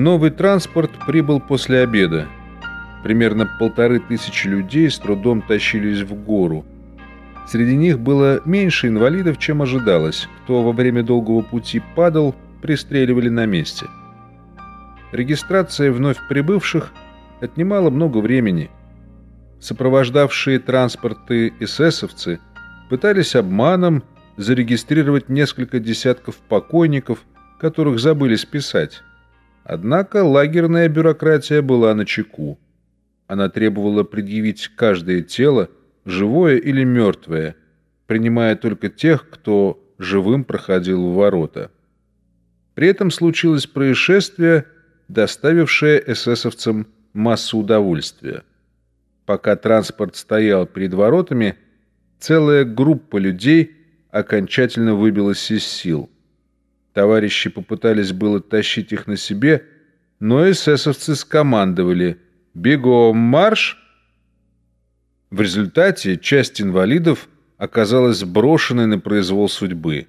Новый транспорт прибыл после обеда. Примерно полторы тысячи людей с трудом тащились в гору. Среди них было меньше инвалидов, чем ожидалось. Кто во время долгого пути падал, пристреливали на месте. Регистрация вновь прибывших отнимала много времени. Сопровождавшие транспорты эсэсовцы пытались обманом зарегистрировать несколько десятков покойников, которых забыли списать. Однако лагерная бюрократия была на чеку. Она требовала предъявить каждое тело, живое или мертвое, принимая только тех, кто живым проходил в ворота. При этом случилось происшествие, доставившее эсэсовцам массу удовольствия. Пока транспорт стоял перед воротами, целая группа людей окончательно выбилась из сил – Товарищи попытались было тащить их на себе, но эсэсовцы скомандовали «Бегом марш!». В результате часть инвалидов оказалась брошенной на произвол судьбы.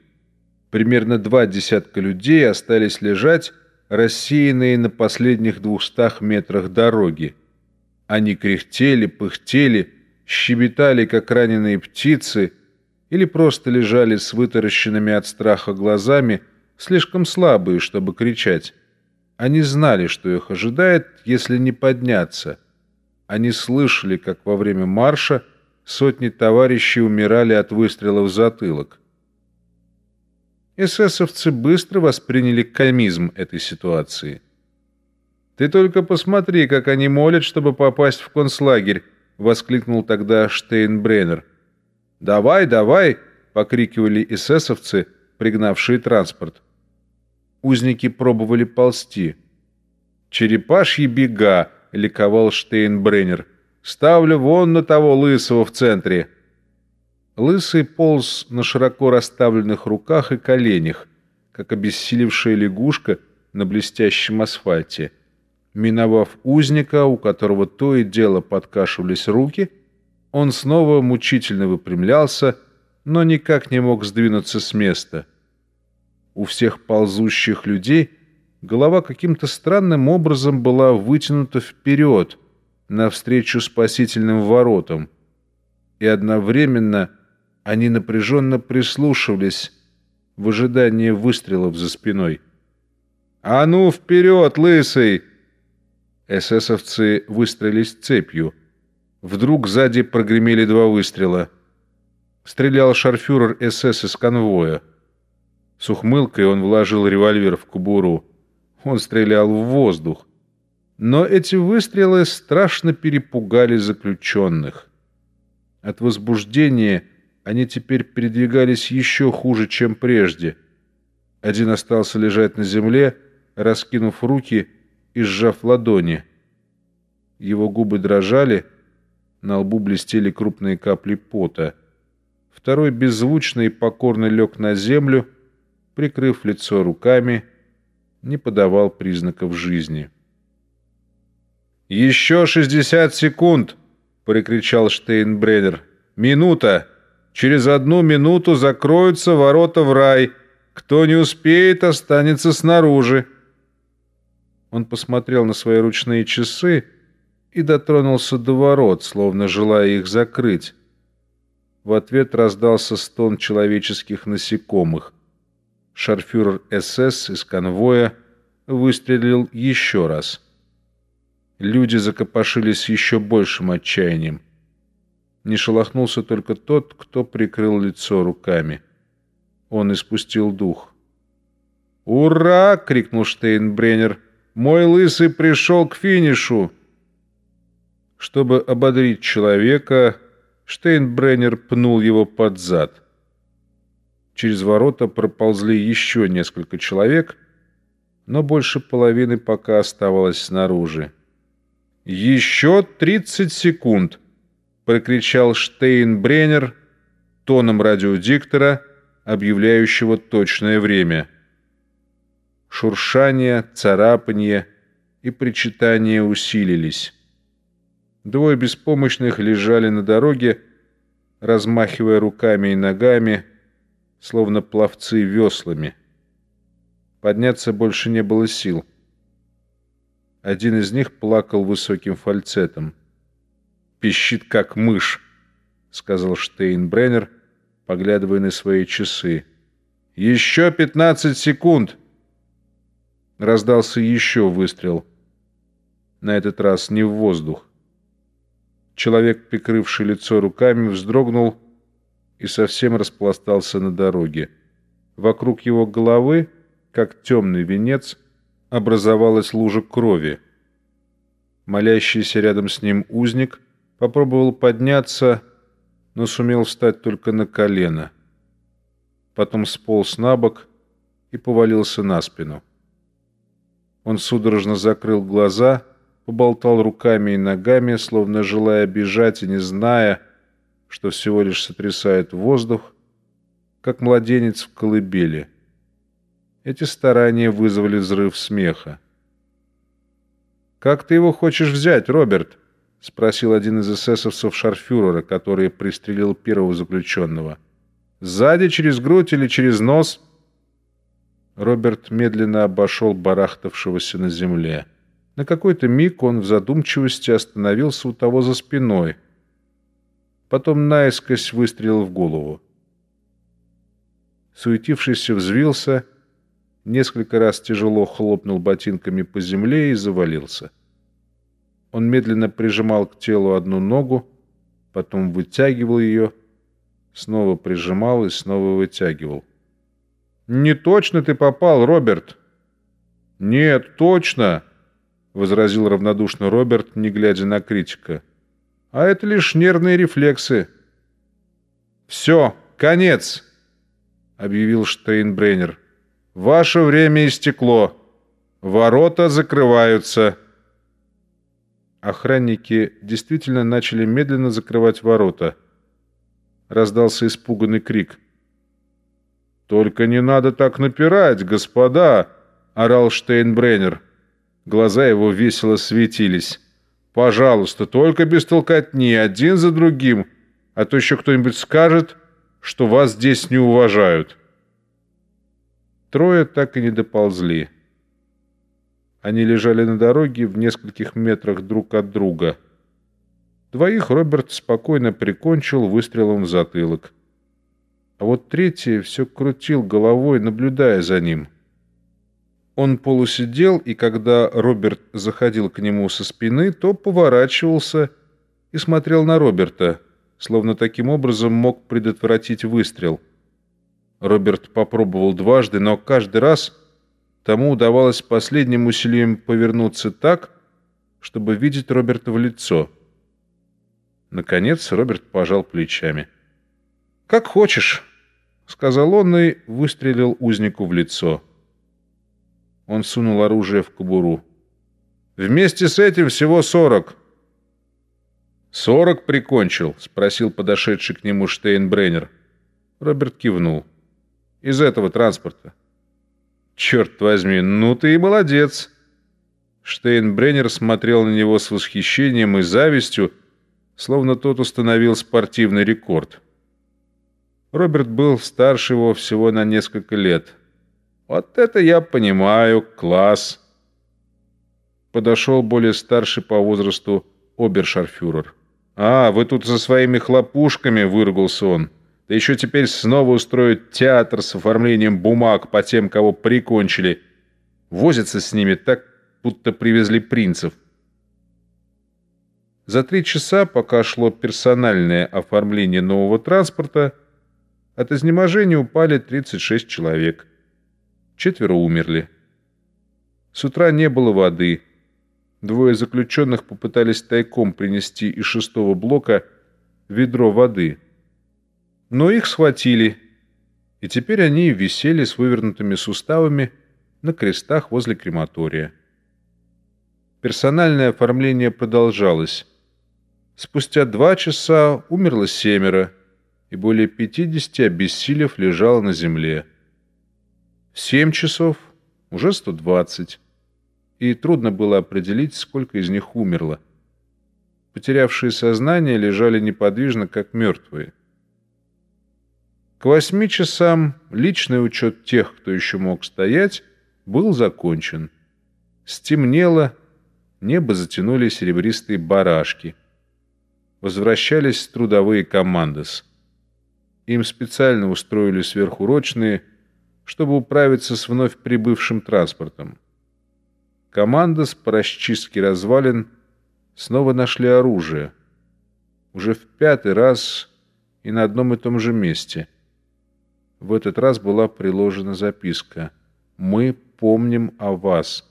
Примерно два десятка людей остались лежать, рассеянные на последних двухстах метрах дороги. Они кряхтели, пыхтели, щебетали, как раненые птицы, или просто лежали с вытаращенными от страха глазами, слишком слабые, чтобы кричать. Они знали, что их ожидает, если не подняться. Они слышали, как во время марша сотни товарищей умирали от выстрелов в затылок. Эсэсовцы быстро восприняли комизм этой ситуации. «Ты только посмотри, как они молят, чтобы попасть в концлагерь!» — воскликнул тогда Штейнбреннер. «Давай, давай!» — покрикивали эсэсовцы, пригнавшие транспорт. Узники пробовали ползти. «Черепашьи бега!» — ликовал Штейнбреннер. «Ставлю вон на того лысого в центре!» Лысый полз на широко расставленных руках и коленях, как обессилевшая лягушка на блестящем асфальте. Миновав узника, у которого то и дело подкашивались руки, он снова мучительно выпрямлялся, но никак не мог сдвинуться с места. У всех ползущих людей голова каким-то странным образом была вытянута вперед, навстречу спасительным воротам, и одновременно они напряженно прислушивались в ожидании выстрелов за спиной. «А ну, вперед, лысый!» Эсэсовцы выстрелились цепью. Вдруг сзади прогремели два выстрела. Стрелял шарфюрер СС из конвоя. С ухмылкой он вложил револьвер в кобуру. Он стрелял в воздух. Но эти выстрелы страшно перепугали заключенных. От возбуждения они теперь передвигались еще хуже, чем прежде. Один остался лежать на земле, раскинув руки и сжав ладони. Его губы дрожали, на лбу блестели крупные капли пота. Второй беззвучно и покорно лег на землю, прикрыв лицо руками, не подавал признаков жизни. «Еще шестьдесят секунд!» — прикричал Штейнбреннер. «Минута! Через одну минуту закроются ворота в рай. Кто не успеет, останется снаружи». Он посмотрел на свои ручные часы и дотронулся до ворот, словно желая их закрыть. В ответ раздался стон человеческих насекомых — шарфюрер СС из конвоя выстрелил еще раз. Люди закопошились еще большим отчаянием. Не шелохнулся только тот, кто прикрыл лицо руками. Он испустил дух. «Ура!» — крикнул Штейнбреннер. «Мой лысый пришел к финишу!» Чтобы ободрить человека, Штейнбреннер пнул его под зад. Через ворота проползли еще несколько человек, но больше половины пока оставалось снаружи. «Еще тридцать секунд!» — прокричал Штейнбреннер тоном радиодиктора, объявляющего точное время. Шуршание, царапанье и причитания усилились. Двое беспомощных лежали на дороге, размахивая руками и ногами, словно пловцы веслами. Подняться больше не было сил. Один из них плакал высоким фальцетом. «Пищит, как мышь», — сказал Штейнбреннер, поглядывая на свои часы. «Еще пятнадцать секунд!» Раздался еще выстрел. На этот раз не в воздух. Человек, прикрывший лицо руками, вздрогнул и совсем распластался на дороге. Вокруг его головы, как темный венец, образовалась лужа крови. Молящийся рядом с ним узник попробовал подняться, но сумел встать только на колено. Потом сполз на бок и повалился на спину. Он судорожно закрыл глаза, поболтал руками и ногами, словно желая бежать и не зная, что всего лишь сотрясает воздух, как младенец в колыбели — эти старания вызвали взрыв смеха. «Как ты его хочешь взять, Роберт?» — спросил один из эсэсовцев шарфюрера, который пристрелил первого заключенного. «Сзади, через грудь или через нос?» Роберт медленно обошел барахтавшегося на земле. На какой-то миг он в задумчивости остановился у того за спиной. Потом наискось выстрелил в голову. Суетившийся взвился несколько раз тяжело хлопнул ботинками по земле и завалился. Он медленно прижимал к телу одну ногу, потом вытягивал ее, снова прижимал и снова вытягивал. «Не точно ты попал, Роберт!» «Нет, точно!» — возразил равнодушно Роберт, не глядя на критика. «А это лишь нервные рефлексы». «Все, конец!» — объявил Штейнбреннер. Ваше время истекло. Ворота закрываются. Охранники действительно начали медленно закрывать ворота. Раздался испуганный крик. «Только не надо так напирать, господа!» — орал Штейнбреннер. Глаза его весело светились. «Пожалуйста, только без толкотни, один за другим, а то еще кто-нибудь скажет, что вас здесь не уважают». Трое так и не доползли. Они лежали на дороге в нескольких метрах друг от друга. Двоих Роберт спокойно прикончил выстрелом в затылок. А вот третий все крутил головой, наблюдая за ним. Он полусидел, и когда Роберт заходил к нему со спины, то поворачивался и смотрел на Роберта, словно таким образом мог предотвратить выстрел — Роберт попробовал дважды, но каждый раз тому удавалось последним усилием повернуться так, чтобы видеть Роберта в лицо. Наконец Роберт пожал плечами. «Как хочешь», — сказал он и выстрелил узнику в лицо. Он сунул оружие в кобуру. «Вместе с этим всего сорок». «Сорок прикончил?» — спросил подошедший к нему Штейнбреннер. Роберт кивнул из этого транспорта. Черт возьми, ну ты и молодец. Штейнбреннер смотрел на него с восхищением и завистью, словно тот установил спортивный рекорд. Роберт был старше его всего на несколько лет. «Вот это я понимаю, класс!» Подошел более старший по возрасту обершарфюрер. «А, вы тут со своими хлопушками!» — выругался он. Да еще теперь снова устроить театр с оформлением бумаг по тем, кого прикончили. Возятся с ними так, будто привезли принцев. За три часа, пока шло персональное оформление нового транспорта, от изнеможения упали 36 человек. Четверо умерли. С утра не было воды. Двое заключенных попытались тайком принести из шестого блока ведро воды – но их схватили, и теперь они висели с вывернутыми суставами на крестах возле крематория. Персональное оформление продолжалось. Спустя два часа умерло семеро, и более пятидесяти обессилев лежало на земле. В часов уже сто двадцать, и трудно было определить, сколько из них умерло. Потерявшие сознание лежали неподвижно, как мертвые. К восьми часам личный учет тех, кто еще мог стоять, был закончен. Стемнело, небо затянули серебристые барашки. Возвращались трудовые командос. Им специально устроили сверхурочные, чтобы управиться с вновь прибывшим транспортом. Командос по расчистке развалин снова нашли оружие. Уже в пятый раз и на одном и том же месте. В этот раз была приложена записка «Мы помним о вас».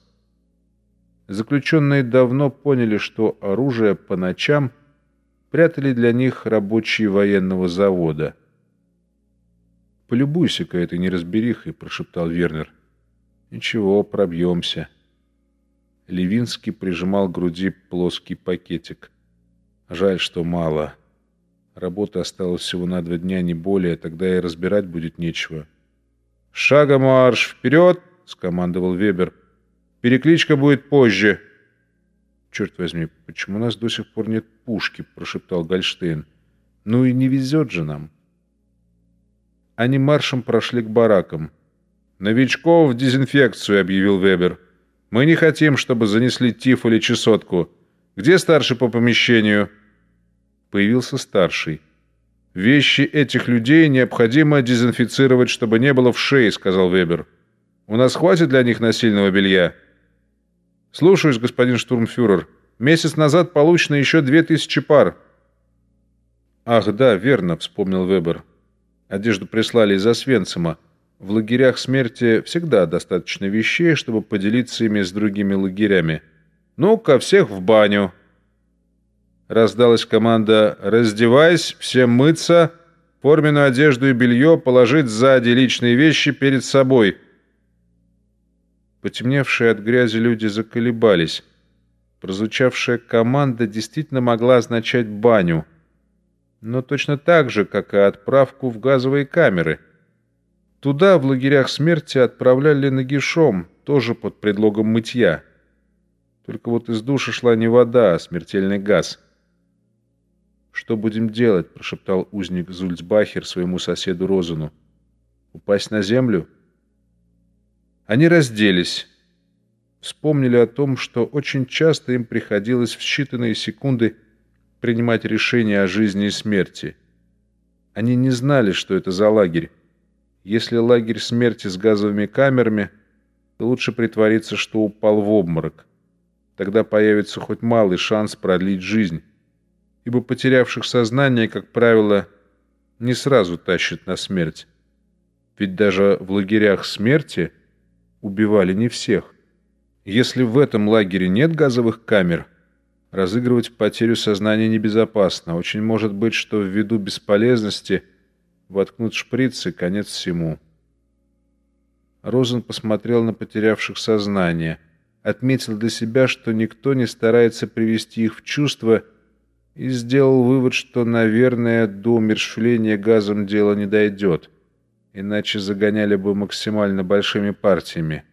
Заключенные давно поняли, что оружие по ночам прятали для них рабочие военного завода. «Полюбуйся-ка этой неразберихой», — прошептал Вернер. «Ничего, пробьемся». Левинский прижимал к груди плоский пакетик. «Жаль, что мало. Работы осталось всего на два дня, не более, тогда и разбирать будет нечего». «Шагом марш! Вперед!» — скомандовал Вебер. Перекличка будет позже. Черт возьми, почему у нас до сих пор нет пушки? Прошептал Гольштейн. Ну и не везет же нам. Они маршем прошли к баракам. «Новичков в дезинфекцию», — объявил Вебер. «Мы не хотим, чтобы занесли тиф или чесотку. Где старший по помещению?» Появился старший. «Вещи этих людей необходимо дезинфицировать, чтобы не было в шее», — сказал Вебер. «У нас хватит для них насильного белья?» «Слушаюсь, господин штурмфюрер. Месяц назад получено еще две тысячи пар». «Ах, да, верно», — вспомнил Вебер. «Одежду прислали из Освенцима. В лагерях смерти всегда достаточно вещей, чтобы поделиться ими с другими лагерями. Ну-ка, всех в баню!» Раздалась команда «Раздевайся, всем мыться, форменную одежду и белье положить сзади, личные вещи перед собой». Потемневшие от грязи люди заколебались. Прозвучавшая команда действительно могла означать баню. Но точно так же, как и отправку в газовые камеры. Туда, в лагерях смерти, отправляли нагишом, тоже под предлогом мытья. Только вот из души шла не вода, а смертельный газ. «Что будем делать?» – прошептал узник Зульцбахер своему соседу Розану. «Упасть на землю?» Они разделись. Вспомнили о том, что очень часто им приходилось в считанные секунды принимать решения о жизни и смерти. Они не знали, что это за лагерь. Если лагерь смерти с газовыми камерами, то лучше притвориться, что упал в обморок. Тогда появится хоть малый шанс продлить жизнь. Ибо потерявших сознание, как правило, не сразу тащат на смерть. Ведь даже в лагерях смерти – убивали не всех. Если в этом лагере нет газовых камер, разыгрывать потерю сознания небезопасно. Очень может быть, что ввиду бесполезности воткнут шприц и конец всему. Розен посмотрел на потерявших сознание, отметил для себя, что никто не старается привести их в чувство и сделал вывод, что, наверное, до умерщвления газом дело не дойдет иначе загоняли бы максимально большими партиями.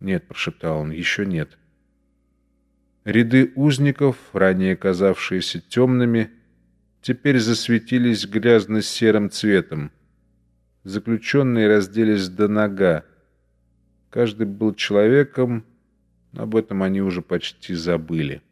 «Нет», — прошептал он, — «еще нет». Ряды узников, ранее казавшиеся темными, теперь засветились грязно-серым цветом. Заключенные разделись до нога. Каждый был человеком, но об этом они уже почти забыли.